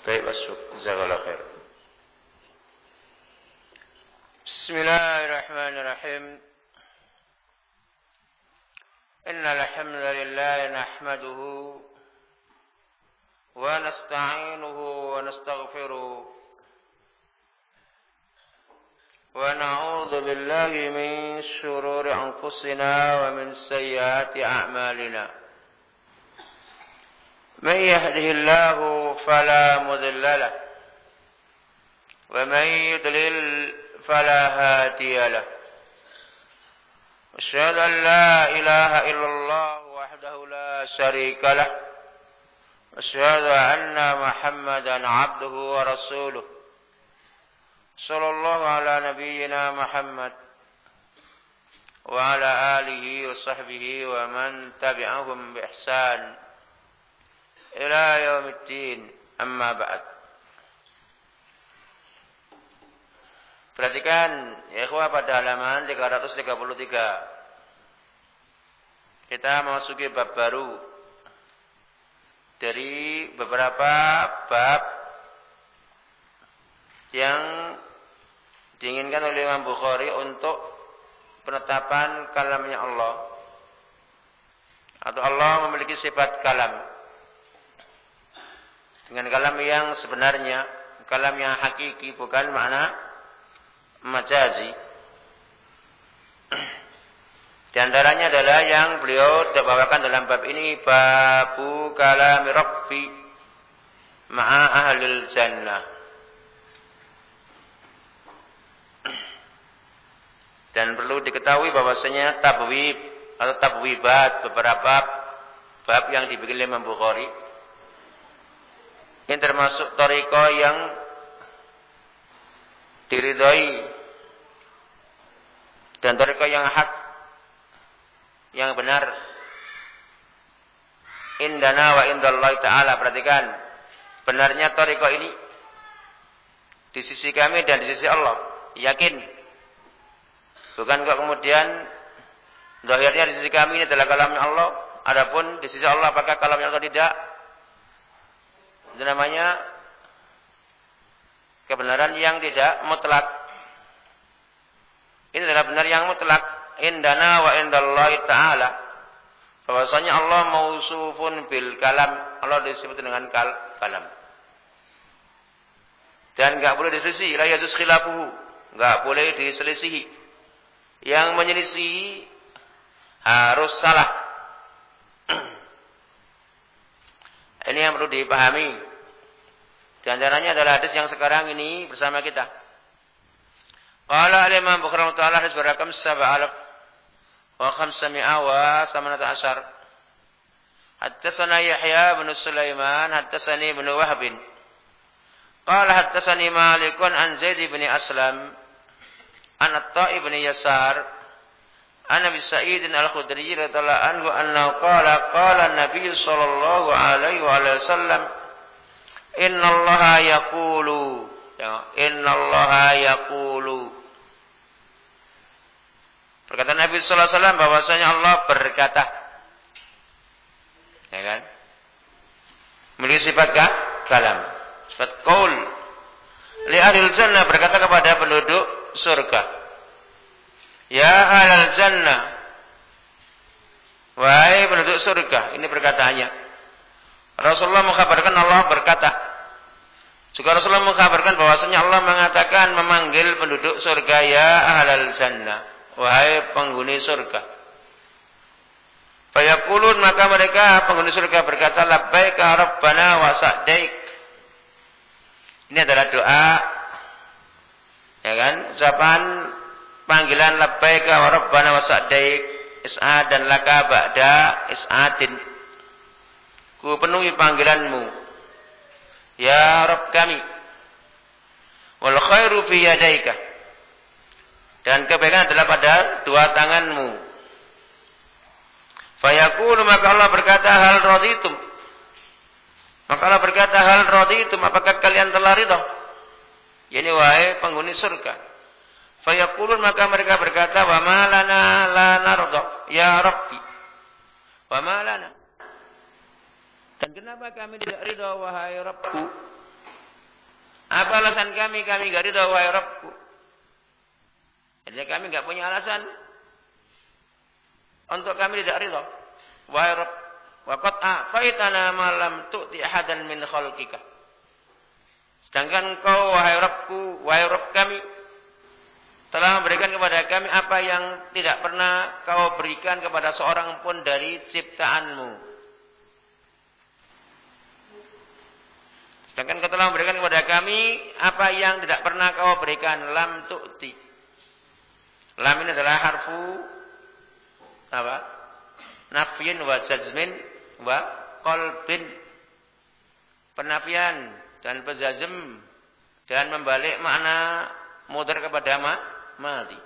Baik masuk. Jazakallah khair. Bismillahirrahmanirrahim. إن الحمد لله نحمده ونستعينه ونستغفره ونعوذ بالله من شرور أنفسنا ومن سيئات أعمالنا من يهده الله فلا مذل له ومن يضلل فلا هادي له. أشهد أن لا إله إلا الله وحده لا شريك له أشهد أن محمدا عبده ورسوله. صلى الله على نبينا محمد وعلى آله وصحبه ومن تبعهم بإحسان. Ila yaumiddin. Amma ba'd. Perhatikan ya pada halaman 333 kita memasuki bab baru. Dari beberapa bab yang diinginkan oleh Imam Bukhari untuk penetapan kalamnya Allah. Atau Allah memiliki sifat kalam dengan kalam yang sebenarnya, kalam yang hakiki bukan makna majazi. Di antaranya adalah yang beliau bawakan dalam bab ini babu kalam rabbi ma'a jannah. Dan perlu diketahui bahwasanya tabwib atau tabwibat beberapa bab yang dibikin oleh Imam Bukhari ini termasuk toriko yang diridhoi dan toriko yang hak, yang benar. Indana wa indallahi ta'ala. Perhatikan. Benarnya toriko ini. Di sisi kami dan di sisi Allah. Yakin. Bukan kok kemudian. Dohirnya di sisi kami ini adalah kalamnya Allah. Adapun di sisi Allah apakah kalamnya Allah tidak. Itu namanya kebenaran yang tidak mutlak. Ini adalah benar yang mutlak. Indana wa indallahi ta'ala. Bahwasanya Allah mausufun bil kalam. Allah disebut dengan kal kalam. Dan enggak boleh diselisihi. La yajuz khilafuhu. Enggak boleh diselisihi. Yang menyelisihi harus salah. Ini yang perlu dipahami. Di antaranya adalah hadis yang sekarang ini bersama kita. Qala al-Imam Bukhari ta'ala hadis berakam sab'alaf wa khamsami'a wa samanata asyar. Hattasana Yahya bin Sulaiman, hattasani bin Wahb. Qala hattasani Malikun an Zaid bin Aslam an Atta' bin Yasar An Nabi Sa'id Al-Khudri radhiyallahu anhu annahu qala qala Nabi sallallahu alaihi wa sallam Inna Allah yaqulu Inna Allah yaqulu Perkataan Nabi sallallahu alaihi wasallam bahwasanya Allah berkata Ya kan? Memiliki sifat kalam, sifat qaul. Li ahli jannah berkata kepada penduduk surga Ya alal jannah. Wahai penduduk surga. Ini perkataannya. Rasulullah mengkabarkan Allah berkata. Juga Rasulullah mengkabarkan bahwasanya Allah mengatakan memanggil penduduk surga ya ahlal jannah. Wahai penghuni surga. Fayaqulun maka mereka penghuni surga berkata labbaika rabbana wa sa'daik. Ini adalah doa ya kan? Ucapan panggilan labbaika wa rabbana wa sa'daik is'ad dan laka ba'da is'adin ku penuhi panggilanmu ya Rabb kami wal khairu fi yadaika. Dan kebaikan adalah pada dua tanganmu. Fayaqulu maka Allah berkata hal raditum? Maka Allah berkata hal raditum? Apakah kalian telah ridha? Yani wahai penghuni surga. Fayaqulun maka mereka berkata, "Wa ma lana la ya Rabbi." Wa ma lana. Dan kenapa kami tidak ridha wahai Rabbku? Apa alasan kami? Kami gak ridho wahai Rabbku. Jadi kami gak punya alasan untuk kami tidak ridho. Wahai Rabb, waqad a'taitana ma lam tu'ti ahadan min khalqika. Sedangkan kau wahai Rabbku, wahai Rabb kami telah memberikan kepada kami apa yang tidak pernah kau berikan kepada seorang pun dari ciptaanmu. Sedangkan kau telah memberikan kepada kami apa yang tidak pernah kau berikan. Lam tu'ti. Lam ini adalah harfu apa? Nafyin wa jazmin wa qalbin. Penafian dan pejazm dan membalik makna mudar kepada ma, mati.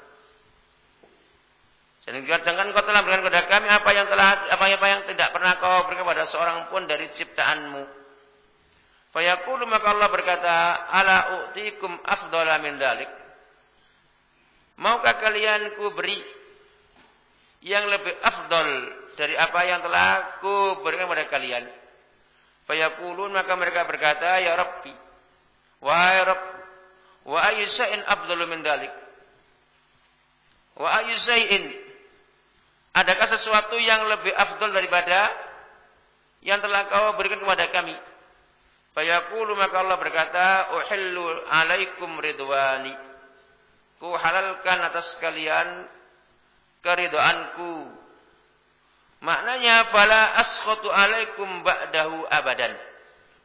Sedangkan kau telah berikan kepada kami apa yang telah apa yang tidak pernah kau berikan kepada seorang pun dari ciptaanmu. Fayaqulu maka Allah berkata, "Ala u'tikum afdhala min dalik?" Maukah kalian ku beri yang lebih afdal dari apa yang telah ku berikan kepada kalian? Fayaqulun maka mereka berkata, "Ya Rabbi, wahai Rabb, wa ayyu shay'in afdalu min dalik?" Wa shay'in Adakah sesuatu yang lebih afdal daripada yang telah kau berikan kepada kami? Fayaqulu maka Allah berkata, "Uhillu alaikum ridwani." Ku halalkan atas kalian keridhaanku. Maknanya fala askhatu alaikum ba'dahu abadan.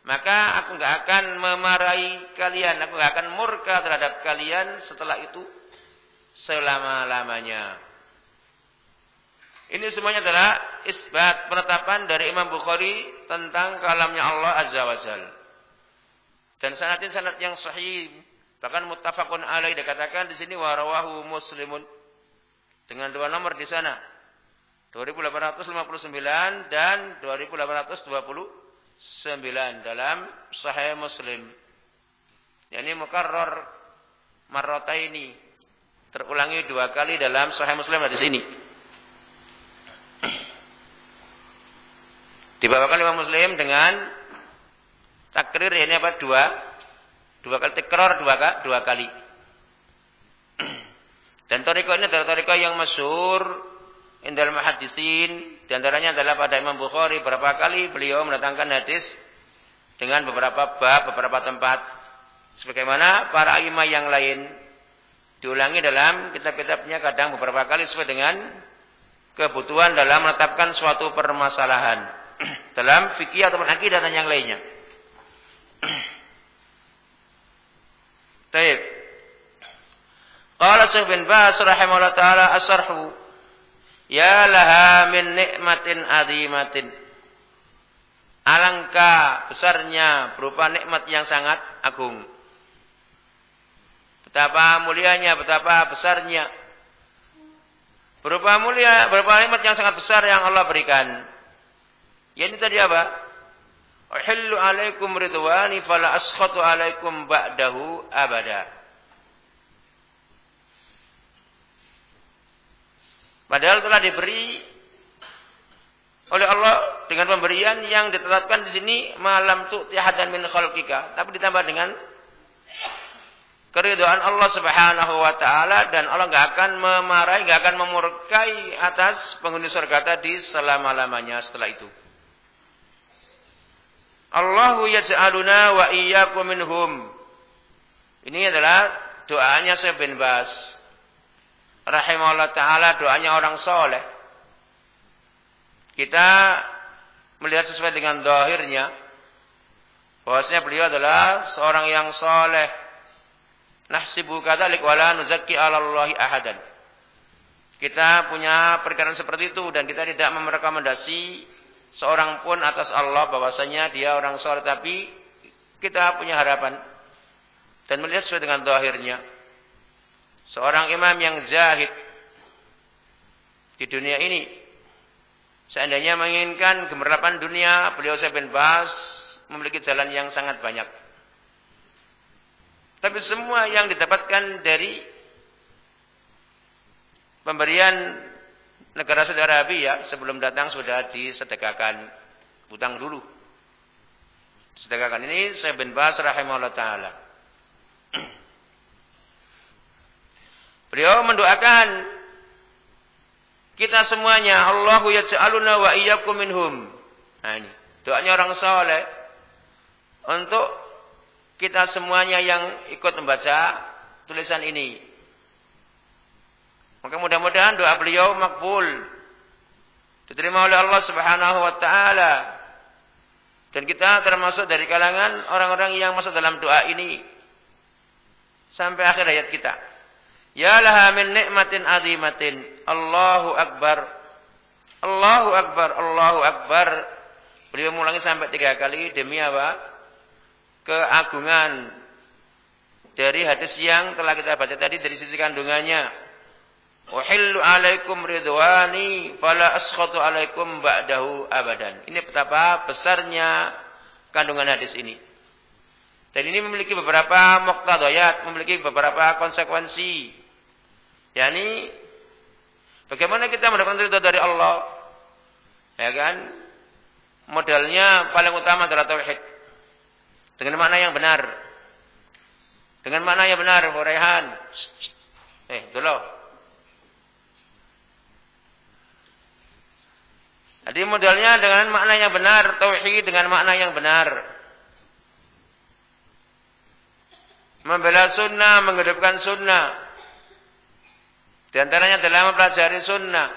Maka aku enggak akan memarahi kalian, aku enggak akan murka terhadap kalian setelah itu selama-lamanya. Ini semuanya adalah isbat penetapan dari Imam Bukhari tentang kalamnya Allah Azza wa Jalla. Dan sanadin sanad yang sahih bahkan muttafaqun alaih dikatakan di sini warawahu muslimun. Dengan dua nomor di sana. 2859 dan 2829 dalam sahih muslim. Yakni mukarrar marrataini. Terulangi dua kali dalam sahih muslim di sini. Dibawakan Imam Muslim dengan Takrir ini apa? Dua. Dua kali tekror dua, dua kali. Dan toriko ini adalah toriko yang masyur indal mahadisin. Di antaranya adalah pada Imam Bukhari berapa kali beliau mendatangkan hadis dengan beberapa bab, beberapa tempat. Sebagaimana para imam yang lain diulangi dalam kitab-kitabnya kadang beberapa kali sesuai dengan kebutuhan dalam menetapkan suatu permasalahan dalam fikih atau akidah dan yang lainnya. Taib. Qala Syekh bin Bas rahimahullah taala asarhu ya laha min nikmatin azimatin. Alangkah besarnya berupa nikmat yang sangat agung. Betapa mulianya, betapa besarnya. Berupa mulia, berupa nikmat yang sangat besar yang Allah berikan. Ya ini tadi apa? Uhillu alaikum ridwani fala askhatu alaikum ba'dahu abada. Padahal telah diberi oleh Allah dengan pemberian yang ditetapkan di sini malam tu tihadan min khalqika, tapi ditambah dengan keridhaan Allah Subhanahu wa taala dan Allah enggak akan memarahi, enggak akan memurkai atas penghuni surga tadi selama-lamanya setelah itu. Allahu yaj'aluna wa iyyakum minhum. Ini adalah doanya Syekh bin Bas. Rahimahullah taala doanya orang soleh. Kita melihat sesuai dengan dohirnya. Bahwasanya beliau adalah seorang yang soleh. Nahsibu kadalik wala nuzakki alallahi ahadan. Kita punya perkiraan seperti itu dan kita tidak merekomendasi seorang pun atas Allah bahwasanya dia orang soleh tapi kita punya harapan. Dan melihat sesuai dengan zahirnya. Seorang imam yang zahid di dunia ini seandainya menginginkan gemerlapan dunia beliau saya bin Bas memiliki jalan yang sangat banyak. Tapi semua yang didapatkan dari pemberian negara Saudi Arabia sebelum datang sudah disedekahkan utang dulu. Sedekahkan ini saya bin Bas rahimahullah taala. Beliau mendoakan kita semuanya Allahu yaj'aluna wa iyyakum minhum. Nah ini, doanya orang soleh untuk kita semuanya yang ikut membaca tulisan ini. Maka mudah-mudahan doa beliau makbul. Diterima oleh Allah Subhanahu wa taala. Dan kita termasuk dari kalangan orang-orang yang masuk dalam doa ini sampai akhir hayat kita. Ya laha min nikmatin azimatin. Allahu akbar. Allahu akbar. Allahu akbar. Beliau mengulangi sampai tiga kali demi apa? Keagungan dari hadis yang telah kita baca tadi dari sisi kandungannya. Uhillu alaikum ridwani fala askhatu alaikum ba'dahu abadan. Ini betapa besarnya kandungan hadis ini. Dan ini memiliki beberapa muqtadayat, memiliki beberapa konsekuensi yakni bagaimana kita mendapatkan ridha dari Allah? Ya kan? Modalnya paling utama adalah tauhid. Dengan makna yang benar. Dengan makna yang benar, Rehan. Eh, dulu. Jadi modalnya dengan makna yang benar, tauhid dengan makna yang benar. Membela sunnah, menghidupkan sunnah. Di antaranya adalah mempelajari sunnah.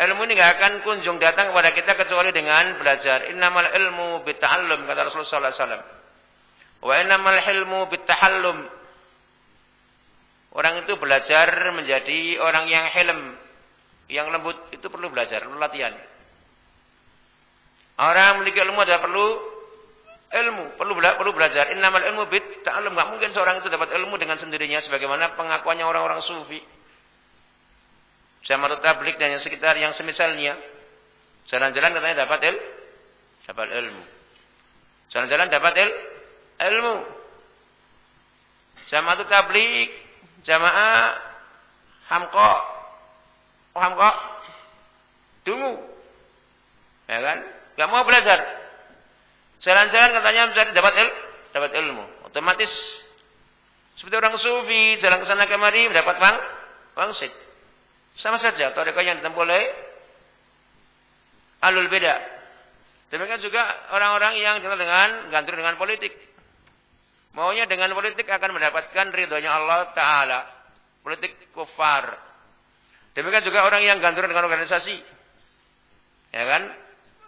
Ilmu ini tidak akan kunjung datang kepada kita kecuali dengan belajar. Innamal ilmu bita'allum kata Rasulullah SAW. Wa innamal ilmu bitahallum. Orang itu belajar menjadi orang yang helm, yang lembut itu perlu belajar, perlu latihan. Orang memiliki ilmu adalah perlu ilmu, perlu bela perlu belajar. Innamal ilmu bit ta'allum. Enggak mungkin seorang itu dapat ilmu dengan sendirinya sebagaimana pengakuannya orang-orang sufi. Sama tablik dan yang sekitar yang semisalnya. Jalan-jalan katanya dapat il dapat ilmu. Jalan-jalan dapat il ilmu. Sama tablik, jamaah hamqa. Oh hamqa. Tunggu. Ya kan? Gak mau belajar. Jalan-jalan katanya mencari dapat il, dapat ilmu. Otomatis seperti orang sufi jalan ke sana kemari mendapat wang wangsit. Sama saja Atau yang ditempuh oleh alul beda. Demikian juga orang-orang yang dikenal dengan gantung dengan politik. Maunya dengan politik akan mendapatkan ridhonya Allah Ta'ala. Politik kufar. Demikian juga orang yang gantung dengan organisasi. Ya kan?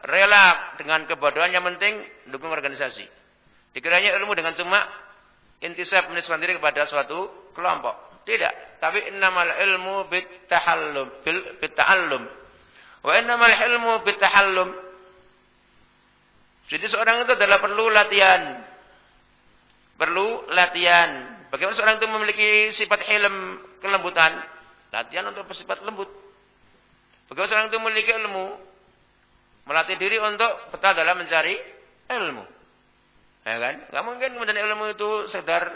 rela dengan kebodohan yang penting dukung organisasi. Dikiranya ilmu dengan cuma intisab menisbahkan diri kepada suatu kelompok. Tidak, tapi innamal ilmu bitahallum bil bita'allum. Wa innamal ilmu bitahallum. Jadi seorang itu adalah perlu latihan. Perlu latihan. Bagaimana seorang itu memiliki sifat hilm kelembutan? Latihan untuk bersifat lembut. Bagaimana seorang itu memiliki ilmu? Melatih diri untuk betah dalam mencari ilmu. Ya kan? Gak mungkin kemudian ilmu itu sekedar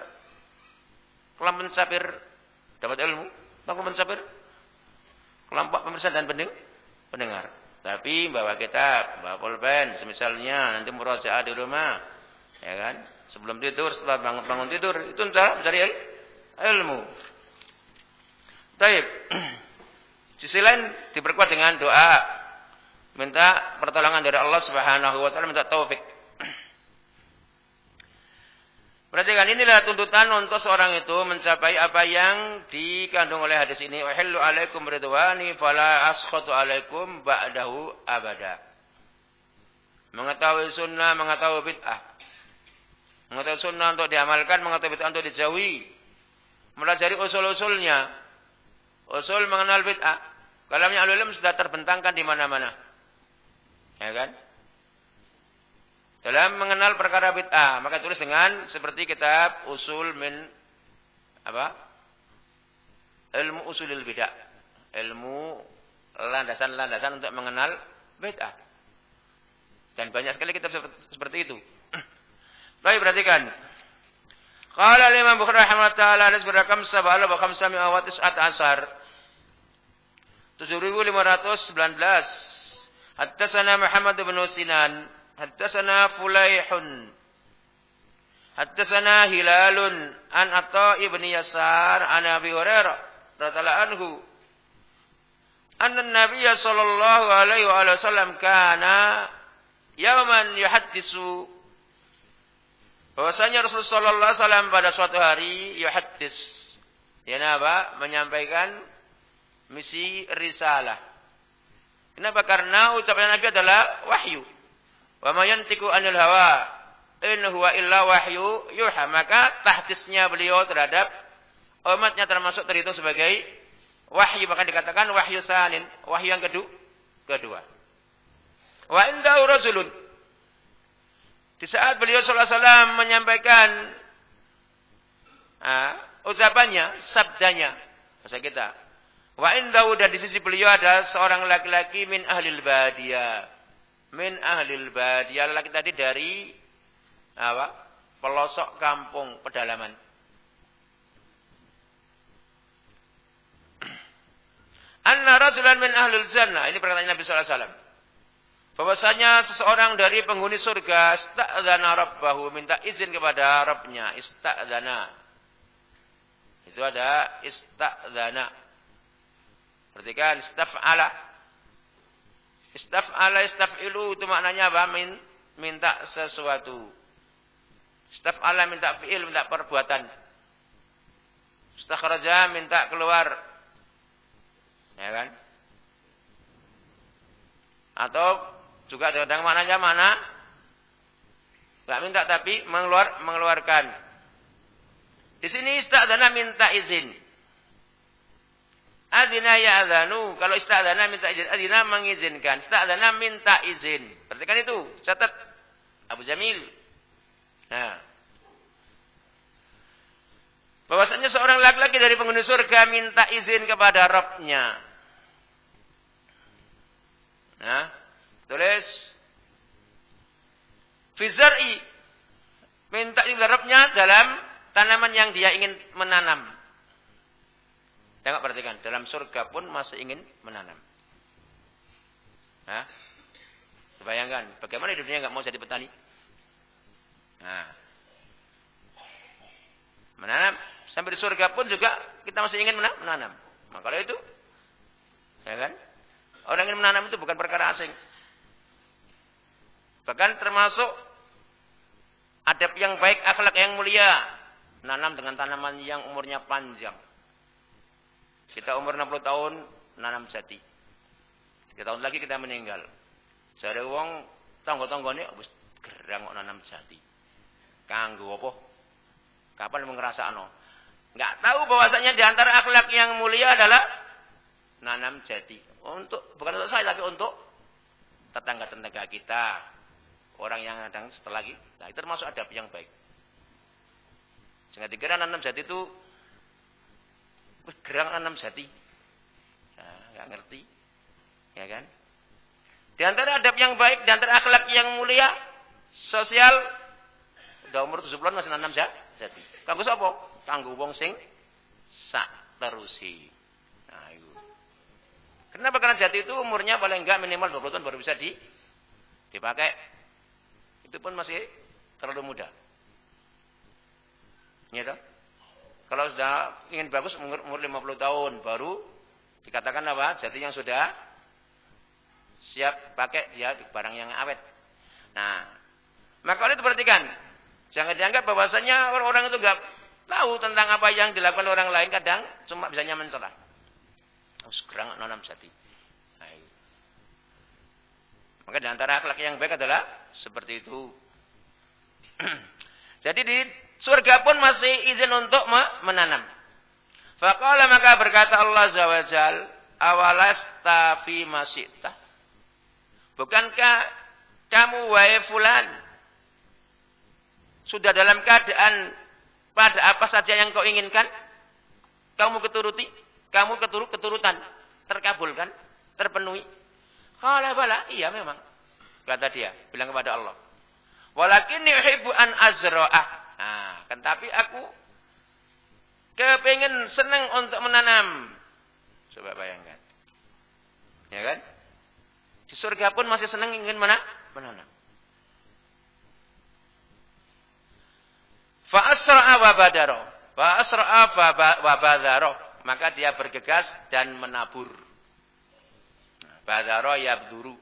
kelompok sapir dapat ilmu. Kelompok sapir kelompok pemirsa dan pendengar. Tapi bawa kitab, bawa pulpen, semisalnya nanti murojaah di rumah, ya kan? Sebelum tidur, setelah bangun bangun tidur, itu cara mencari il ilmu. Taib. Sisi lain diperkuat dengan doa minta pertolongan dari Allah Subhanahu wa taala, minta taufik. Perhatikan inilah tuntutan untuk seorang itu mencapai apa yang dikandung oleh hadis ini. Uhillu alaikum ridwani fala askhatu alaikum ba'dahu abada. Mengetahui sunnah, mengetahui bid'ah. Mengetahui sunnah untuk diamalkan, mengetahui bid'ah untuk dijauhi. Melajari usul-usulnya. Usul mengenal bid'ah. Kalamnya alulim sudah terbentangkan di mana-mana. Ya kan? Dalam mengenal perkara bid'ah, maka tulis dengan seperti kitab usul min apa? Ilmu usulil bid'ah. Ilmu landasan-landasan untuk mengenal bid'ah. Dan banyak sekali kitab seperti itu. Baik, perhatikan. Qala Imam Bukhari rahimahullah taala hadis berakam 7 wa 5 wa is'at asar. 7519. Hattasana Muhammad bin Sinan, hattasana Fulaihun. Hattasana Hilalun an Atha ibn Yasar an Abi Hurairah radhiyallahu anhu. Anna Nabiy sallallahu alaihi wa sallam kana yawman yuhaddisu bahwasanya Rasulullah sallallahu alaihi wasallam pada suatu hari yuhaddis ya apa menyampaikan misi risalah kenapa karena ucapan Nabi adalah wahyu wa ma yantiqu anil hawa in huwa illa wahyu yuha. Maka tahdisnya beliau terhadap umatnya termasuk terhitung sebagai wahyu. Bahkan dikatakan wahyu sanin. Wahyu yang kedua. kedua. Wa indahu rajulun. Di saat beliau SAW menyampaikan uh, ucapannya, sabdanya. Masa kita. Wa indahu dan di sisi beliau ada seorang laki-laki min ahlil badiyah. Min ahlil badiyah. Laki tadi dari apa? Pelosok kampung pedalaman. Anna rajulan min ahlul jannah. Ini perkataan Nabi sallallahu alaihi wasallam. Bahwasanya seseorang dari penghuni surga istadzana rabbahu minta izin kepada Rabbnya istadzana. Itu ada istadzana. Perhatikan istaf'ala. Istaf'ala istaf'ilu itu maknanya apa? Min, minta sesuatu. Staf Allah minta fi'il, minta perbuatan. Istakhraja minta keluar. Ya kan? Atau juga kadang maknanya mana? Enggak minta tapi mengeluar mengeluarkan. Di sini istadana minta izin. Adina ya adanu. Kalau istadana minta izin. Adina mengizinkan. Istadana minta izin. Perhatikan itu. Catat. Abu Jamil. Nah. Bahwasanya seorang laki-laki dari penghuni surga minta izin kepada Rabbnya. Nah, tulis. Fizar'i. Minta Rabbnya dalam tanaman yang dia ingin menanam. Tengok perhatikan. Dalam surga pun masih ingin menanam. Nah, bayangkan. Bagaimana di dunia nggak mau jadi petani? Nah. Menanam. Sampai di surga pun juga kita masih ingin menanam. Maka nah, itu, ya kan? Orang ingin menanam itu bukan perkara asing. Bahkan termasuk adab yang baik, akhlak yang mulia. Nanam dengan tanaman yang umurnya panjang. Kita umur 60 tahun, nanam jati. Tiga tahun lagi kita meninggal. Jadi uang tonggo-tonggo ini, gerang nanam jati. Kanggo apa? Kapan mau ngerasa ano? Enggak tahu bahwasanya di antara akhlak yang mulia adalah nanam jati. Untuk bukan untuk saya tapi untuk tetangga-tetangga kita, orang yang datang setelah lagi. Nah, itu termasuk adab yang baik. Jangan dikira nanam jati itu gerang nanam jati. Nah, ngerti. Ya kan? Di antara adab yang baik, di antara akhlak yang mulia, sosial, Udah umur 7 bulan masih nanam jati. Kanggo sapa? Kanggo wong sing sak terusi. Nah, itu. Kenapa? Karena jati itu umurnya paling enggak minimal 20 tahun baru bisa di dipakai. Itu pun masih terlalu muda. Ya toh? Kalau sudah ingin bagus umur, umur 50 tahun baru dikatakan apa? Jati yang sudah siap pakai dia barang yang awet. Nah, maka oleh itu perhatikan, Jangan dianggap bahwasanya orang-orang itu enggak tahu tentang apa yang dilakukan orang lain kadang cuma bisa mencela. Oh, sekarang nanam jati. Maka di antara akhlak yang baik adalah seperti itu. Jadi di surga pun masih izin untuk menanam. Faqala maka berkata Allah Azza wa Jal, awalasta fi. Bukankah kamu wahai fulan sudah dalam keadaan pada apa saja yang kau inginkan, kamu keturuti, kamu keturut keturutan, terkabulkan, terpenuhi. Kalau bala, iya memang. Kata dia, bilang kepada Allah. Walakin yuhibbu an azra'ah. Nah, kan tapi aku kepengen senang untuk menanam. Coba bayangkan. Ya kan? Di surga pun masih senang ingin mana? Menanam. asra'a wa badaro. Wa asra'a wa badaro. Maka dia bergegas dan menabur. Badaro yabduru.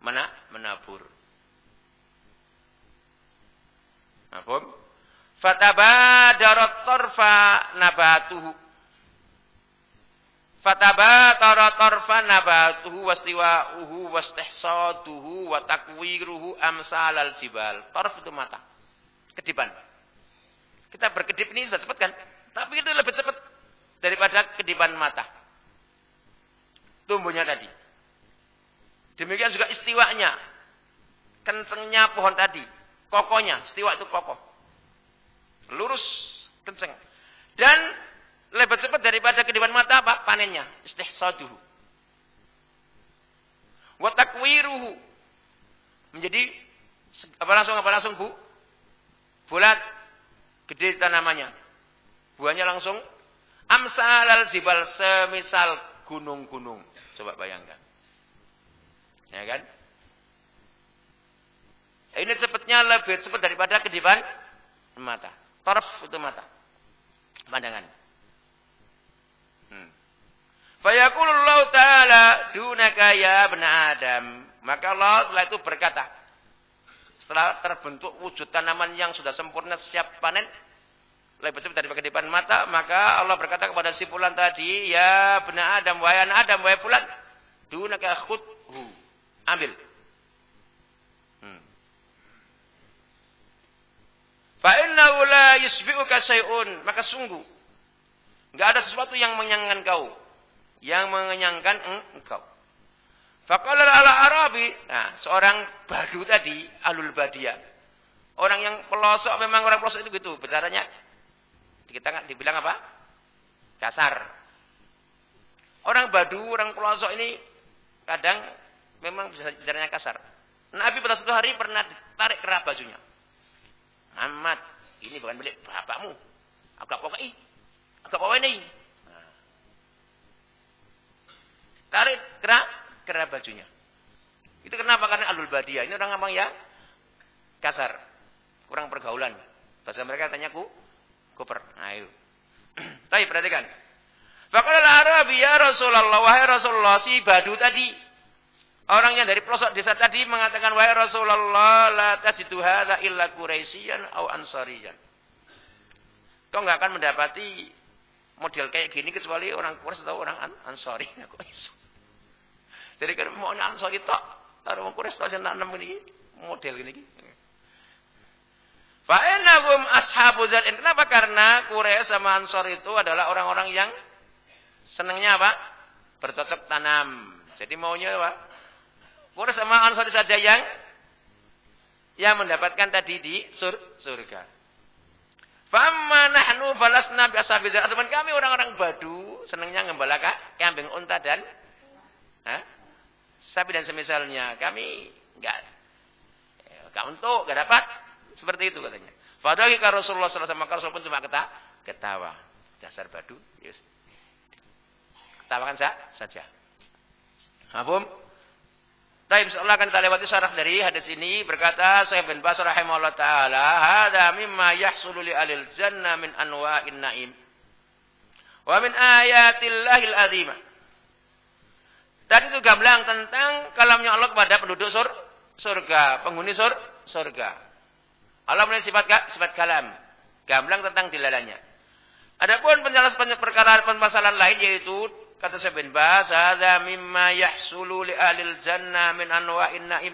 Mena, menabur. Apa? Fatabadarat tarfa nabatuhu. Fatabadara tarfa nabatuhu wastiwa'uhu wastihsaduhu wa takwiruhu amsalal jibal. Tarf itu mata. Kedipan. Kita berkedip ini sudah cepat kan? Tapi itu lebih cepat daripada kedipan mata. Tumbuhnya tadi. Demikian juga istiwanya. Kencengnya pohon tadi. Kokohnya. Istiwa itu kokoh. Lurus. Kenceng. Dan lebih cepat daripada kedipan mata apa? Panennya. Istihsaduhu. Watakwiruhu. Menjadi apa langsung apa langsung bu? Bulat. Gede tanamannya. Buahnya langsung amsalal jibal semisal gunung-gunung. Coba bayangkan. Ya kan? Ini cepatnya lebih cepat daripada kedipan mata. Taraf itu mata. Pandangan. Hmm. Ta'ala dunaka ya bena Adam. Maka Allah setelah itu berkata. Setelah terbentuk wujud tanaman yang sudah sempurna siap panen. Lebih cepat daripada kedipan mata. Maka Allah berkata kepada si fulan tadi. Ya bena Adam, wahai Adam, wahai fulan. Dunaka khudhu. Ambil. Hmm. Fa'innahu la yusbi'uka. Maka sungguh. Enggak ada sesuatu yang mengenyangkan kau. Yang mengenyangkan engkau. Faqala ala Arabi. Nah, seorang badu tadi. Alul badia. Orang yang pelosok memang orang pelosok itu gitu. Bicaranya. Kita nggak dibilang apa? Kasar. Orang badu, orang pelosok ini kadang memang bicaranya kasar. Nabi pada suatu hari pernah ditarik kerah bajunya. Muhammad, ini bukan milik bapakmu. Agak pokoknya. Agak pokoknya ini. Nah. Tarik kerah, kerah bajunya. Itu kenapa? Karena alul badia. Ini orang ngomong ya kasar. Kurang pergaulan. Bahasa mereka tanya ku, kuper. Nah itu. Tapi perhatikan. Faqala Arabi ya Rasulullah, wahai Rasulullah, si badu tadi Orang yang dari pelosok desa tadi mengatakan wahai Rasulullah la tajidu hadza illa Quraisyan au Ansariyan. Kau enggak akan mendapati model kayak gini kecuali orang Quraisy atau orang Ansari. Jadi kan mau Ansari tok, taruh orang Quraisy tok nanam ini model gini. Fa innahum ashabu zatin. Kenapa? Karena Quraisy sama Ansar itu adalah orang-orang yang senangnya apa? Bercocok tanam. Jadi maunya apa? Quraisy sama Ansar saja yang yang mendapatkan tadi di sur, surga. Famma nahnu balasna bi ashabi Teman kami orang-orang Badu senangnya ngembala kambing unta dan ha? sapi dan semisalnya. Kami enggak enggak untuk, enggak dapat. Seperti itu katanya. Padahal Rasulullah sallallahu alaihi wasallam pun cuma ketawa, ketawa. Dasar Badu, yes. Ketawakan saja. Apa? Baik, insyaallah akan kita lewati syarah dari hadis ini berkata Syekh bin Bas rahimahullah taala, "Hadza mimma yahsulu li alil jannah min anwa'in na'im wa min ayatillahil azimah." Tadi itu gamblang tentang kalamnya Allah kepada penduduk sur, surga, penghuni sur, surga. Allah memiliki sifat sifat kalam, gamblang tentang dilalanya. Adapun penjelasan perkara permasalahan lain yaitu Kata saya bin Bas, "Hadza mimma yahsulu li ahlil jannah min anwa'in na'im."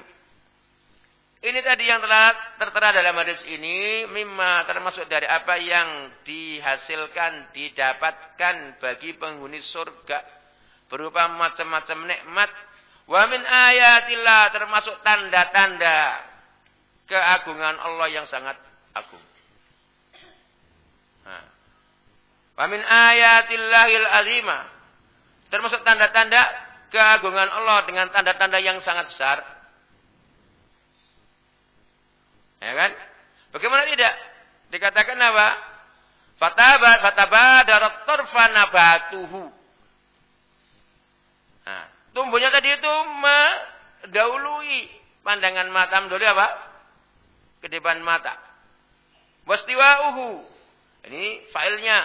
Ini tadi yang telah tertera dalam hadis ini mimma termasuk dari apa yang dihasilkan, didapatkan bagi penghuni surga berupa macam-macam nikmat. Wa min ayatillah termasuk tanda-tanda keagungan Allah yang sangat agung. Wa min ayatillahil azimah Termasuk tanda-tanda keagungan Allah dengan tanda-tanda yang sangat besar. Ya kan? Bagaimana tidak? Dikatakan apa? Fataba fatabadarat tarfa nabatuhu. Nah, tumbuhnya tadi itu mendahului pandangan mata mendahului apa? Ke depan mata. Wastiwa'uhu Ini failnya.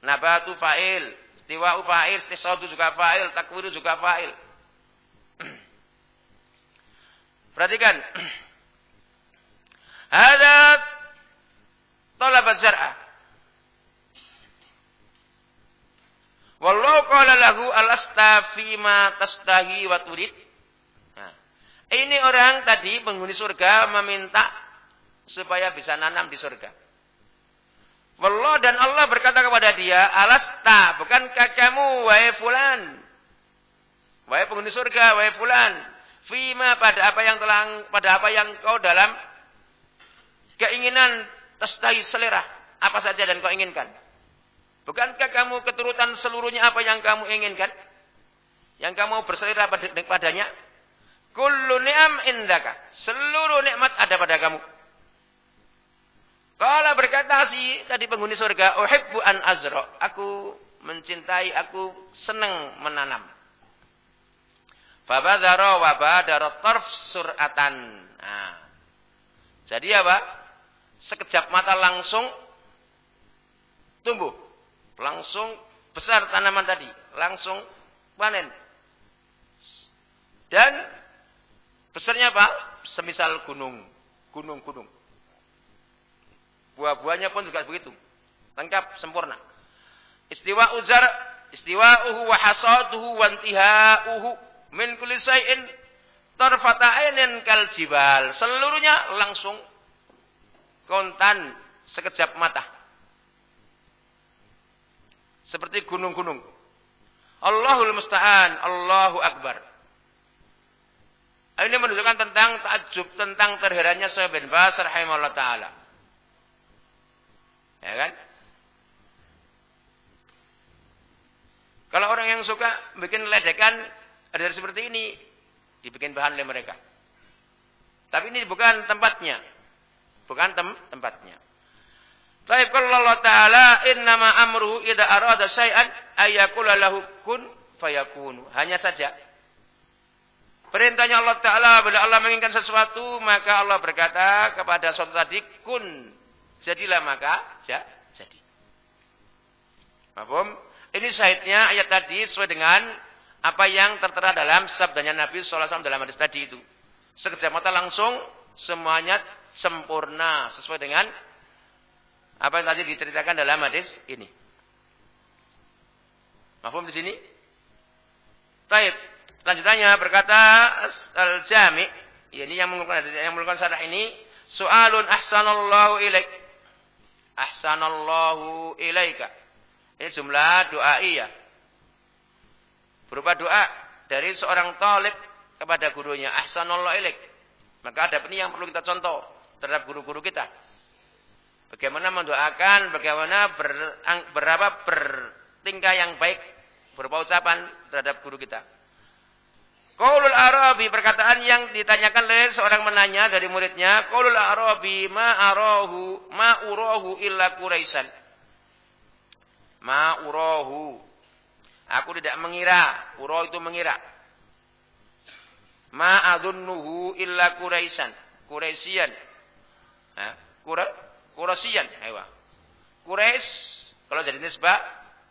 Nabatu fa'il, istiwa'u fa'il, istisawdu juga fa'il, takwiru juga fa'il. Perhatikan. Ada talabat zar'ah. Wallahu qala lahu alasta fima tastahi wa turid. Nah, ini orang tadi penghuni surga meminta supaya bisa nanam di surga. Wallah dan Allah berkata kepada dia, alasta, bukankah kamu wahai fulan? Wahai penghuni surga, wahai fulan, fima pada apa yang telah pada apa yang kau dalam keinginan tastahi selera apa saja dan kau inginkan. Bukankah kamu keturutan seluruhnya apa yang kamu inginkan? Yang kamu berselera padanya? Kullu ni'am indaka. Seluruh nikmat ada pada kamu. Kalau berkata si tadi penghuni surga, uhibbu an azra. Aku mencintai, aku senang menanam. Fabadara wa badara tarf sur'atan. Nah. Jadi apa? Sekejap mata langsung tumbuh langsung besar tanaman tadi, langsung panen. Dan besarnya apa? Semisal gunung, gunung-gunung. Buah-buahnya pun juga begitu. Lengkap, sempurna. Istiwa uzar, istiwa'uhu wa hasaduhu wa intiha'uhu min kulli say'in tarfata kal jibal. Seluruhnya langsung kontan sekejap mata. Seperti gunung-gunung. Allahul musta'an, Allahu akbar. Ini menunjukkan tentang takjub, tentang terherannya Syekh bin Bas rahimahullah taala. Ya kan? Kalau orang yang suka bikin ledekan ada seperti ini, dibikin bahan oleh mereka. Tapi ini bukan tempatnya. Bukan tem tempatnya. Baik kalau Ta'ala innama amruhu idza arada syai'an ayyakula lahu kun fayakunu. Hanya saja perintahnya Allah Ta'ala bila Allah menginginkan sesuatu maka Allah berkata kepada suatu tadi kun jadilah maka ja, jadi. Paham? Ini syahidnya ayat tadi sesuai dengan apa yang tertera dalam sabdanya Nabi SAW dalam hadis tadi itu. Sekejap mata langsung semuanya sempurna sesuai dengan apa yang tadi diceritakan dalam hadis ini. Mahfum di sini? Baik. Lanjutannya berkata Al-Jami, ya, ini yang mengumpulkan yang mengumpulkan syarah ini, soalun ahsanallahu ilaik. Ahsanallahu ilaika. Ini jumlah doa iya. Berupa doa dari seorang talib kepada gurunya, ahsanallahu ilaik. Maka ada ini yang perlu kita contoh terhadap guru-guru kita. Bagaimana mendoakan, bagaimana ber, berapa bertingkah yang baik berupa ucapan terhadap guru kita. Qaulul Arabi perkataan yang ditanyakan oleh seorang menanya dari muridnya, Qaulul Arabi ma arahu ma urahu illa Quraisan. Ma urahu. Aku tidak mengira, urahu itu mengira. Ma adunnuhu illa Quraisan. Quraisyan. Ha? Quraisy Kurasian. Ewa. Kures, kalau jadi nisbah,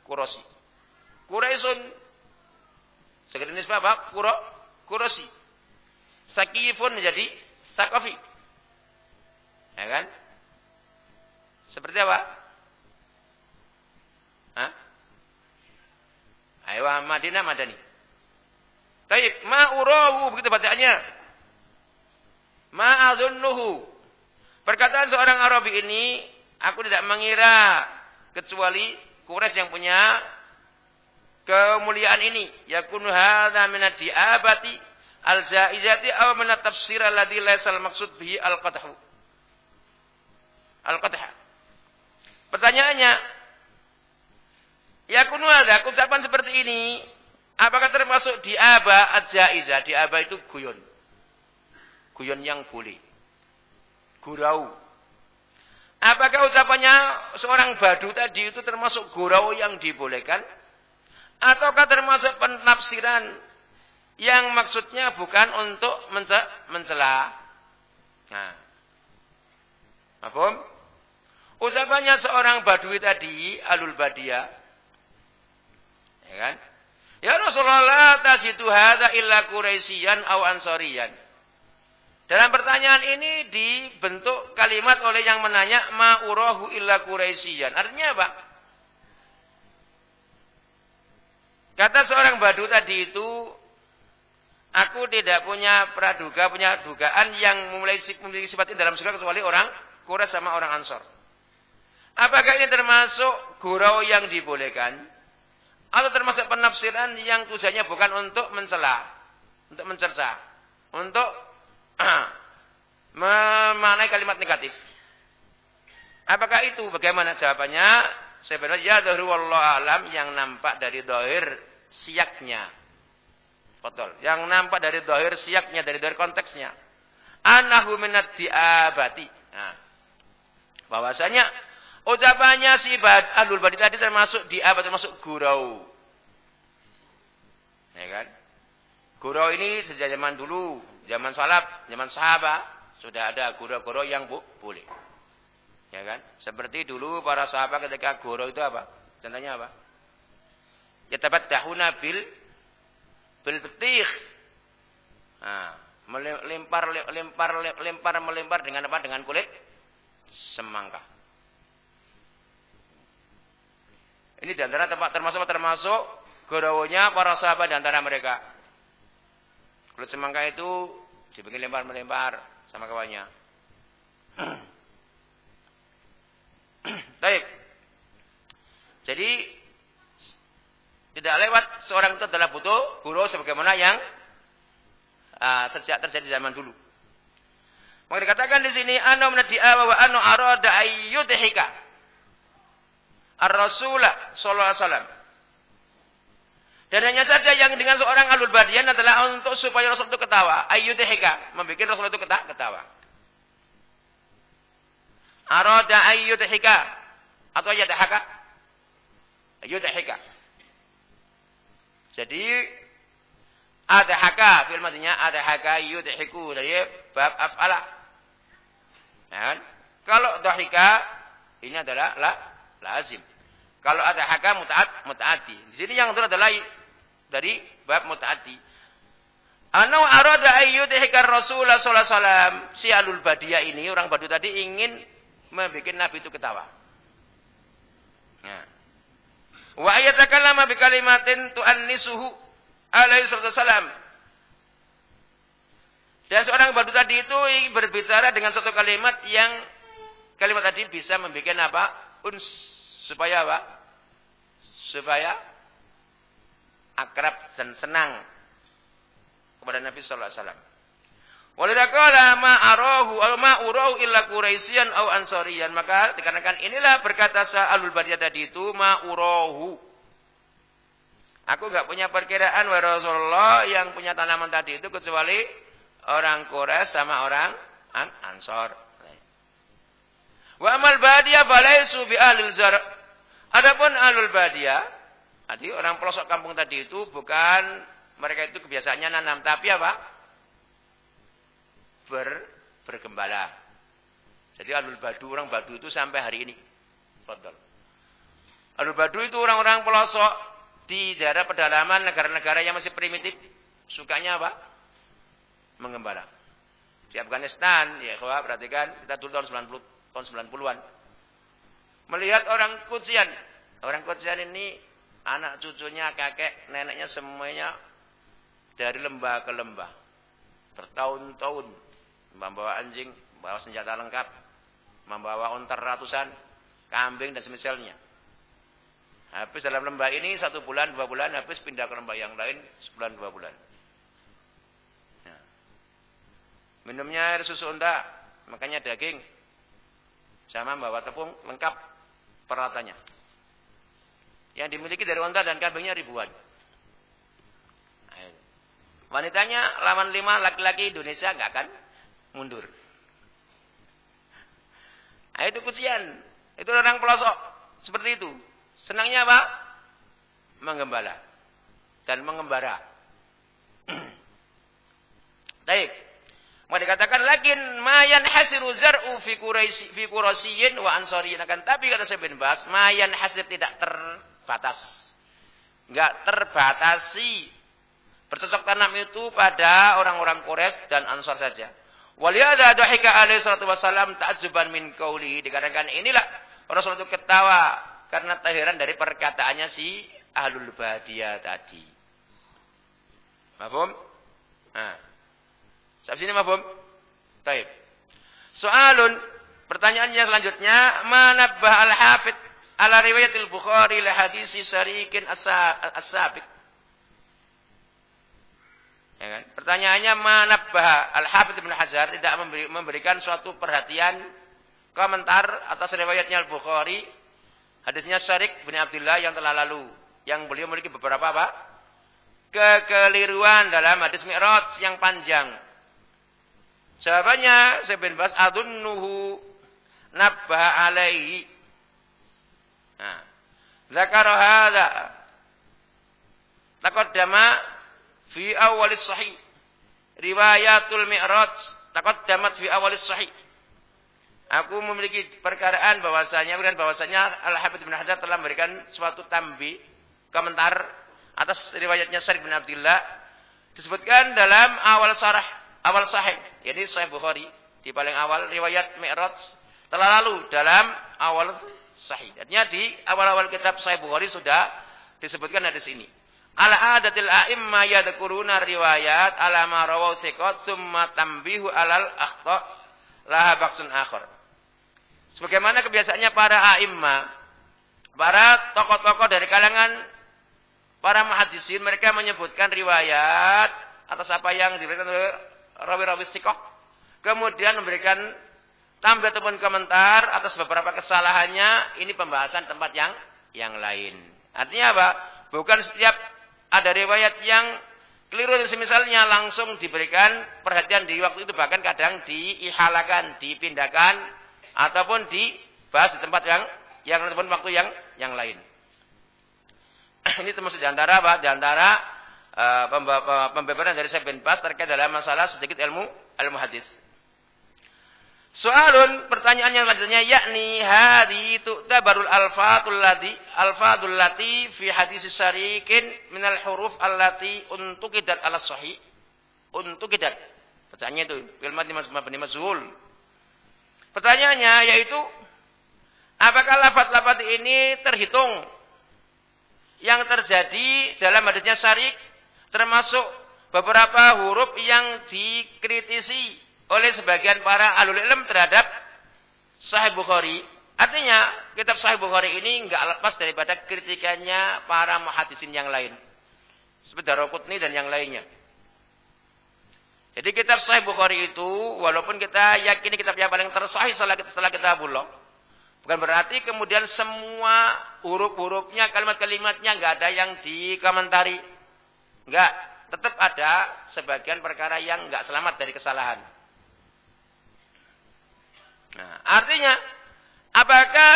Kurasi. Kuresun. Sekedar nisbah apa? Kuro, Kurasi. Sakifun menjadi Sakafi. Ya kan? Seperti apa? Hah? Ayo Madinah Madani. Taib, ma'urahu begitu bacaannya. Ma'adunnuhu Perkataan seorang Arabi ini, aku tidak mengira kecuali Quraisy yang punya kemuliaan ini. Yakunu hadza min diabati al-jaizati aw min tafsir alladhi laysa al-maqsud bihi al-qadhu. Al-qadh. Pertanyaannya, yakunu hadza ucapan seperti ini apakah termasuk diaba al-jaizah? Diaba itu guyon. Guyon yang boleh gurau. Apakah ucapannya seorang badu tadi itu termasuk gurau yang dibolehkan? Ataukah termasuk penafsiran yang maksudnya bukan untuk mencela? Nah. Apa? Ucapannya seorang badui tadi, alul badia. Ya kan? Ya Rasulullah tajidu hadza illa Quraisyan aw Ansariyan. Dalam pertanyaan ini dibentuk kalimat oleh yang menanya ma urahu illa Quraisyan. Artinya apa? Kata seorang badu tadi itu, aku tidak punya praduga, punya dugaan yang memiliki, memiliki sifat ini dalam surga kecuali orang Quraisy sama orang Ansor. Apakah ini termasuk gurau yang dibolehkan? Atau termasuk penafsiran yang tujuannya bukan untuk mencela, untuk mencerca, untuk memanai kalimat negatif. Apakah itu? Bagaimana jawabannya? Sebenarnya ya alam yang nampak dari dohir siaknya. Betul. Yang nampak dari dohir siaknya, dari dohir konteksnya. Anahu minat diabati. Nah, bahwasanya ucapannya si bad, alul badi tadi termasuk diabat, termasuk gurau. Ya kan? Gurau ini sejak zaman dulu, zaman salaf, zaman sahabat, sudah ada gurau-gurau yang bu, boleh. Ya kan? Seperti dulu para sahabat ketika gurau itu apa? Contohnya apa? Yatabattahuna bil bil betikh. Nah, melempar lempar lempar melempar dengan apa? Dengan kulit semangka. Ini di antara tempat termasuk termasuk gerawanya para sahabat di antara mereka. Kulit semangka itu dibikin lempar-melempar sama kawannya. Baik. Jadi tidak lewat seorang itu adalah butuh guru sebagaimana yang uh, sejak terjadi zaman dulu. Maka dikatakan di sini anu menadi'a wa anu arada ayyudhika. Ar-Rasulullah sallallahu alaihi wasallam. Dan hanya saja yang dengan seorang alul badian adalah untuk supaya Rasul itu ketawa. Ayyudhika, membuat Rasul itu ketawa. Arada ayyudhika atau yadhaka. Ayyudhika. Jadi ada haka fil madinya ada haka yudhiku dari bab af'ala. Ya kan? Kalau dhahika ini adalah la lazim. Kalau ada haka mutaat mutaati. Di sini yang itu adalah dari bab mutaati. Anau arada ayyudhika Rasulullah sallallahu alaihi wasallam si alul badiyah ini orang badu tadi ingin membuat Nabi itu ketawa. Nah. Wa ayatakallama bi kalimatin tuannisuhu alaihi salam. Dan seorang badu tadi itu berbicara dengan satu kalimat yang kalimat tadi bisa membuat apa? Uns supaya apa? Supaya akrab dan senang kepada Nabi sallallahu alaihi wasallam. Arahu aw ma illa Quraisyan. Maka dikarenakan inilah berkata Sa'alul Badiyah tadi itu ma urahu. Aku enggak punya perkiraan wa Rasulullah yang punya tanaman tadi itu kecuali orang Quraisy sama orang An Ansor. Wa amal badiyah balaisu bi ahlil zar. Adapun ahlul badiyah, tadi orang pelosok kampung tadi itu bukan mereka itu kebiasaannya nanam, tapi apa? Ber, bergembala. Jadi alul badu, orang badu itu sampai hari ini. Fadol. Alul badu itu orang-orang pelosok di daerah pedalaman negara-negara yang masih primitif. Sukanya apa? Mengembala. Di Afghanistan, ya kalau perhatikan, kita dulu tahun 90, tahun 90-an. Melihat orang kucian. Orang kucian ini anak cucunya, kakek, neneknya semuanya dari lembah ke lembah. Bertahun-tahun membawa anjing, membawa senjata lengkap, membawa untar ratusan, kambing dan semisalnya. Habis dalam lembah ini satu bulan, dua bulan, habis pindah ke lembah yang lain sebulan, dua bulan. Ya. Minumnya air susu unta, makanya daging. Sama membawa tepung lengkap peralatannya. Yang dimiliki dari unta dan kambingnya ribuan. Wanitanya lawan lima laki-laki Indonesia enggak kan? Mundur. Nah, itu kucian. Itu orang pelosok. Seperti itu. Senangnya apa? Menggembala. Dan mengembara. Baik. Maka dikatakan lakin mayan hasiru zar'u fi wa ansariyin akan tapi kata saya bin Bas mayan hasir tidak terbatas. Enggak terbatasi bercocok tanam itu pada orang-orang Quraisy dan Ansar saja. Waliyada dhahika alaihi salatu wasallam ta'azzuban min qawli dikatakan inilah Rasulullah itu ketawa karena terheran dari perkataannya si ahlul badiyah tadi. Mahfum? Nah. Sampai sini mafhum? Baik. Soalun pertanyaannya selanjutnya, manabbah al-hafid ala riwayat al-Bukhari li hadisi Syarikin as-sabiq. Ya kan? Pertanyaannya manabbah al-hafid Ibnu Hajar tidak memberi, memberikan suatu perhatian komentar atas riwayatnya al-Bukhari hadisnya Syarik bin Abdullah yang telah lalu yang beliau memiliki beberapa apa? kekeliruan dalam hadis Mi'raj yang panjang Jawabannya saya bin Bas adunnuhu nabbah alaihi. Nah, zakara hadza fi awalis sahih. Riwayatul Mi'raj taqaddamat fi awalis sahih. Aku memiliki perkaraan bahwasanya bukan bahwasanya Al-Habib bin Hajar telah memberikan suatu tambi komentar atas riwayatnya Sa'id bin Abdullah disebutkan dalam awal sarah awal sahih, jadi sahih Bukhari di paling awal riwayat Mi'raj telah lalu dalam awal sahih. Artinya di awal-awal kitab sahih Bukhari sudah disebutkan ada sini. Ala adatil a'imma yadkuruna riwayat ala ma rawahu thiqat summa tambihu alal akhta laha baksun akhar. Sebagaimana kebiasaannya para a'imma, para tokoh-tokoh dari kalangan para muhaddisin mereka menyebutkan riwayat atas apa yang diberikan oleh rawi-rawi sikoh. Kemudian memberikan tambah ataupun komentar atas beberapa kesalahannya. Ini pembahasan tempat yang yang lain. Artinya apa? Bukan setiap ada riwayat yang keliru misalnya langsung diberikan perhatian di waktu itu bahkan kadang diihalakan, dipindahkan ataupun dibahas di tempat yang yang ataupun waktu yang yang lain. Ini termasuk di antara apa? Di antara uh, pembebaran dari Syekh bin Bas terkait dalam masalah sedikit ilmu ilmu hadis. Soalun pertanyaan yang selanjutnya yakni hari itu tabarul alfatul lati alfatul lati fi hadis syarikin minal huruf allati untuk kidat ala sahih untuk kidat. Pertanyaannya itu ilmu mabni mazhul. Pertanyaannya yaitu apakah lafaz-lafaz ini terhitung yang terjadi dalam hadisnya syarik termasuk beberapa huruf yang dikritisi oleh sebagian para alul ilm terhadap Sahih Bukhari. Artinya, kitab Sahih Bukhari ini enggak lepas daripada kritikannya para muhadisin yang lain. Seperti Daraqutni dan yang lainnya. Jadi kitab Sahih Bukhari itu, walaupun kita yakini kitab yang paling tersahih setelah, setelah kitabullah, bukan berarti kemudian semua huruf-hurufnya, kalimat-kalimatnya enggak ada yang dikomentari. Enggak, tetap ada sebagian perkara yang enggak selamat dari kesalahan. Nah, artinya apakah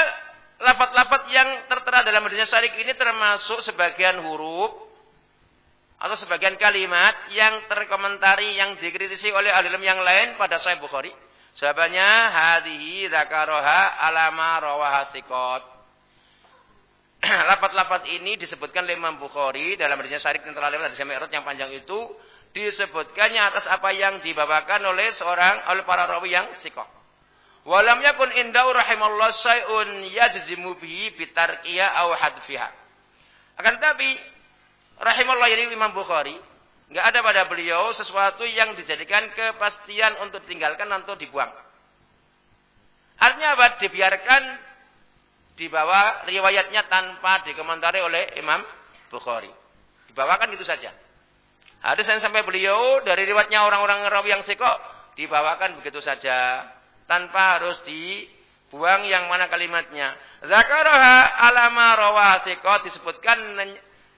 lafat-lafat yang tertera dalam hadisnya syarik ini termasuk sebagian huruf atau sebagian kalimat yang terkomentari yang dikritisi oleh ahli yang lain pada Sahih Bukhari? Jawabannya hadhihi dzakaroha alama rawahatikot. Lapat-lapat ini disebutkan oleh Imam Bukhari dalam hadisnya Syarif yang telah lewat hadis yang panjang itu disebutkannya atas apa yang dibawakan oleh seorang oleh para rawi yang sikoh. Walam yakun indau rahimallah sayun yajzimu bihi bitarqiyah aw hadfiha. Akan tetapi rahimallah yani Imam Bukhari enggak ada pada beliau sesuatu yang dijadikan kepastian untuk ditinggalkan atau dibuang. Artinya apa? Dibiarkan dibawa riwayatnya tanpa dikomentari oleh Imam Bukhari. Dibawakan gitu saja. Hadis yang sampai beliau dari riwayatnya orang-orang rawi yang siko dibawakan begitu saja tanpa harus dibuang yang mana kalimatnya. Zakaraha alama rawah siko disebutkan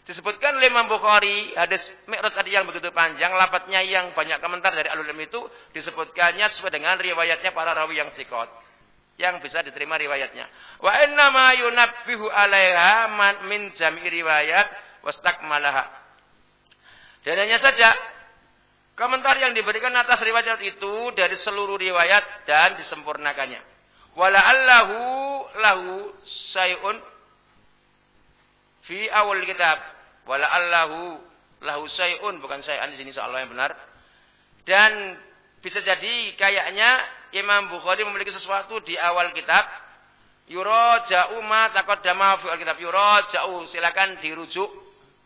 disebutkan oleh Imam Bukhari hadis Mi'raj tadi yang begitu panjang lapatnya yang banyak komentar dari alul itu disebutkannya sesuai dengan riwayatnya para rawi yang sikot yang bisa diterima riwayatnya. Wa inna ma yunabbihu 'alaiha min jami' riwayat wastakmalaha. Dan hanya saja Komentar yang diberikan atas riwayat itu dari seluruh riwayat dan disempurnakannya. Wala allahu lahu sayun fi awal kitab. Wala allahu lahu sayun bukan sayun di sini soal yang benar. Dan bisa jadi kayaknya Imam Bukhari memiliki sesuatu di awal kitab. Yuraja'u ma taqaddama fi kitab. Yuraja'u silakan dirujuk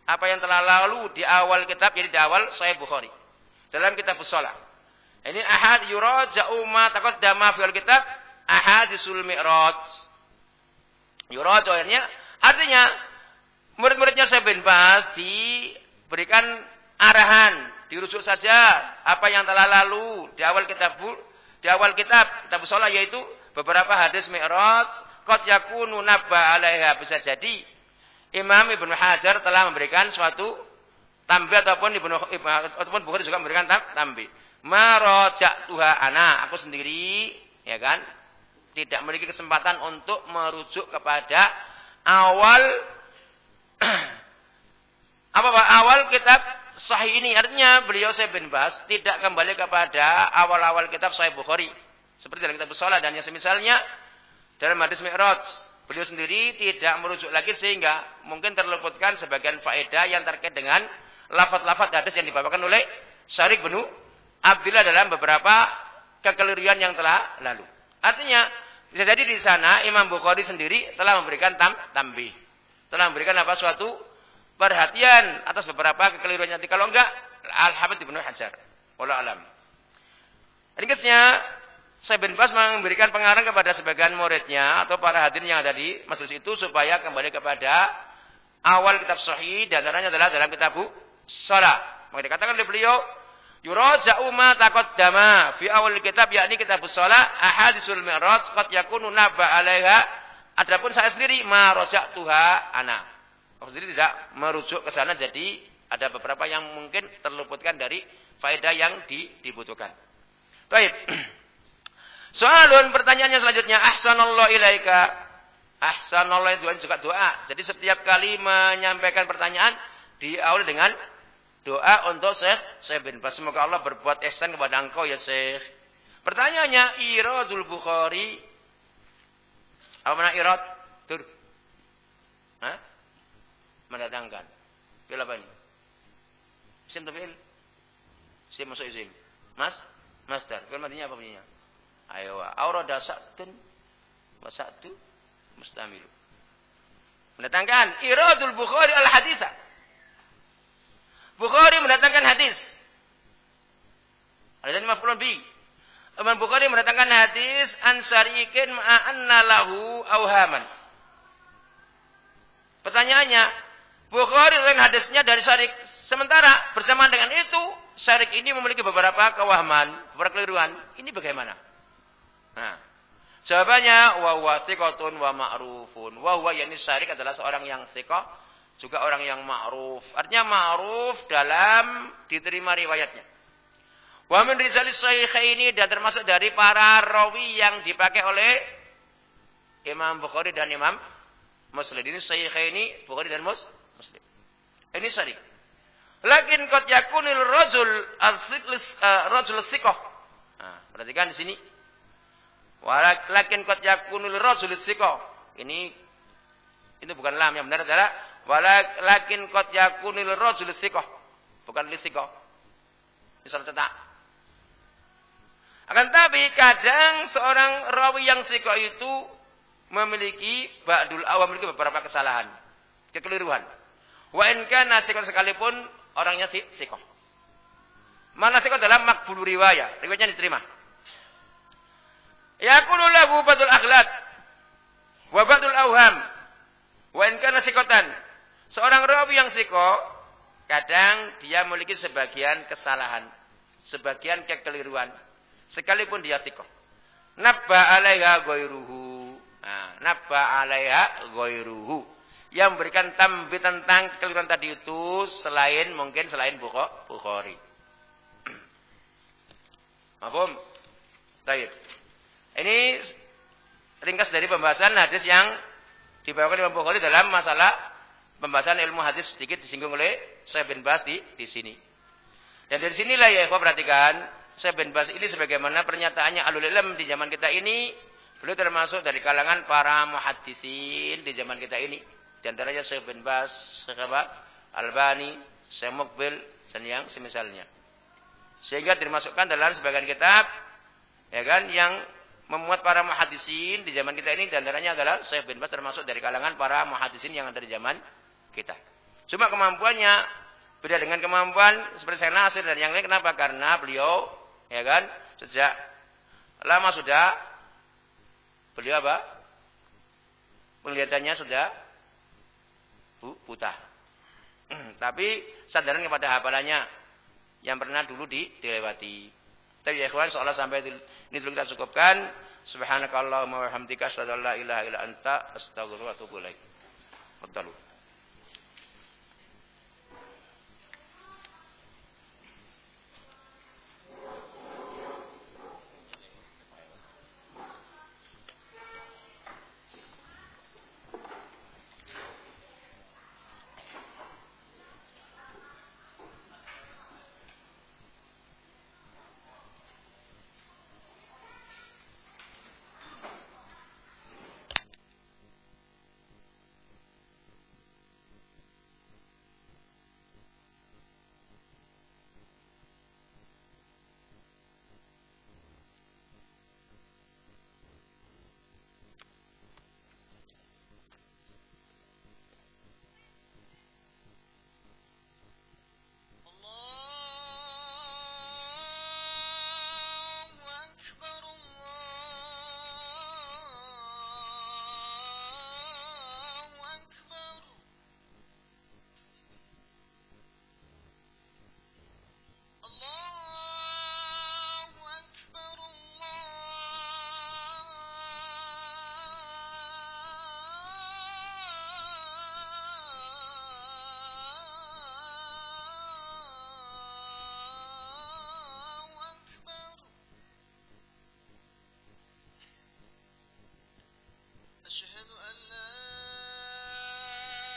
apa yang telah lalu di awal kitab jadi di awal Sahih Bukhari dalam kitab sholat. Ini ahad yuraja'u ma taqaddama fil kitab ahadisul mi'raj. Yuraja'u artinya artinya murid-muridnya saya bin Bas diberikan arahan, dirujuk saja apa yang telah lalu di awal kitab di awal kitab kitab sholat yaitu beberapa hadis mi'raj qad yakunu nabba alaiha bisa jadi Imam Ibnu Hajar telah memberikan suatu Tambi ataupun Ibnu ataupun Bukhari juga memberikan tam, tambi. Marojak tuha ana, aku sendiri, ya kan, tidak memiliki kesempatan untuk merujuk kepada awal apa pak? Awal kitab sahih ini. Artinya beliau saya bin Bas tidak kembali kepada awal-awal kitab sahih Bukhari. Seperti dalam kitab Salat dan yang semisalnya dalam hadis Mi'raj beliau sendiri tidak merujuk lagi sehingga mungkin terluputkan sebagian faedah yang terkait dengan lafat-lafat hadis yang dibawakan oleh Syarik bin Abdullah dalam beberapa kekeliruan yang telah lalu. Artinya, bisa jadi di sana Imam Bukhari sendiri telah memberikan tam tambi. Telah memberikan apa suatu perhatian atas beberapa kekeliruan yang kalau enggak Al-Habib Ibnu Hajar. Wallahu alam. Ringkasnya saya bin Bas memberikan pengarang kepada sebagian muridnya atau para hadirin yang ada di majelis itu supaya kembali kepada awal kitab sahih dan caranya adalah dalam kitab salat. Maka dikatakan oleh beliau, yuraja'u ma taqaddama fi awal kitab yakni kitab salat ahadisul mi'raj qad yakunu naba 'alaiha. Adapun saya sendiri ma raja'tuha ana. Aku sendiri tidak merujuk ke sana jadi ada beberapa yang mungkin terluputkan dari faedah yang dibutuhkan. Baik. Soalun pertanyaannya selanjutnya ahsanallahu ilaika. Ahsanallahu itu juga doa. Jadi setiap kali menyampaikan pertanyaan diawali dengan Doa untuk Syekh Syekh bin Bas. Semoga Allah berbuat ihsan kepada engkau ya Syekh. Pertanyaannya, Iradul Bukhari. Apa mana irad? Tur. Hah? Mendatangkan. Fil apa ini? Isim atau fi'il? Isim masuk isim. Mas? Master. Fi'il matinya apa bunyinya? Ayo. Aurada sa'tun. Wasa'tu. Mustamilu. Mendatangkan. Iradul Bukhari al-hadithah. Bukhari mendatangkan hadis. Ada maf'ulun bi. Imam Bukhari mendatangkan hadis an syarikin ma'anna lahu awhaman. Pertanyaannya, Bukhari dengan hadisnya dari syarik. Sementara bersamaan dengan itu, syarik ini memiliki beberapa kewahaman, beberapa keliruan. Ini bagaimana? Nah, jawabannya wa huwa thiqatun wa ma'rufun. Wa huwa syarik adalah seorang yang thiqah juga orang yang ma'ruf. Artinya ma'ruf dalam diterima riwayatnya. Wa min rijalis ini dan termasuk dari para rawi yang dipakai oleh Imam Bukhari dan Imam Muslim. Ini ini Bukhari dan Muslim. Ini sahih. Lakin qad yakunil rajul as-siklis uh, rajul sikoh. Nah, perhatikan di sini. Walakin qad yakunil rajul sikoh. Ini itu bukan lam yang benar adalah Walakin kot yakunil rajul thiqah. Bukan li thiqah. Misal cetak. Akan tapi kadang seorang rawi yang thiqah itu memiliki ba'dul awam memiliki beberapa kesalahan, kekeliruan. Wa in kana sekalipun orangnya thiqah. Mana thiqah dalam makbul riwayat, riwayatnya diterima. Yakunu lahu badul akhlak wa badul awham. Wa in kana thiqatan Seorang rawi yang siko, kadang dia memiliki sebagian kesalahan, sebagian kekeliruan, sekalipun dia siko. Nabba alaiha goiruhu. Nah, nabba alaiha goiruhu. Yang memberikan tambi tentang kekeliruan tadi itu selain mungkin selain Bukhari. Mahfum? Baik. Ini ringkas dari pembahasan hadis yang dibawakan oleh Bukhari dalam masalah pembahasan ilmu hadis sedikit disinggung oleh Syekh bin Bas di, di sini. Dan dari sinilah ya, kau perhatikan, saya bin Bas ini sebagaimana pernyataannya alul ilm di zaman kita ini, beliau termasuk dari kalangan para muhaddisin di zaman kita ini. Di antaranya Syekh bin Bas, Syekh Albani, Syekh Mukbil, dan yang semisalnya. Sehingga dimasukkan dalam sebagian kitab, ya kan, yang memuat para muhadisin di zaman kita ini, di antaranya adalah Syekh bin Bas termasuk dari kalangan para muhadisin yang ada di zaman kita. Cuma kemampuannya beda dengan kemampuan seperti Syekh Nasir dan yang lain. Kenapa? Karena beliau, ya kan, sejak lama sudah beliau apa? Penglihatannya sudah buta. Tapi sadaran kepada hafalannya yang pernah dulu dilewati. Tapi ya ikhwan, seolah sampai ini dulu kita cukupkan. Subhanakallahumma wa hamdika asyhadu an la ilaha illa anta astaghfiruka wa atubu ilaik.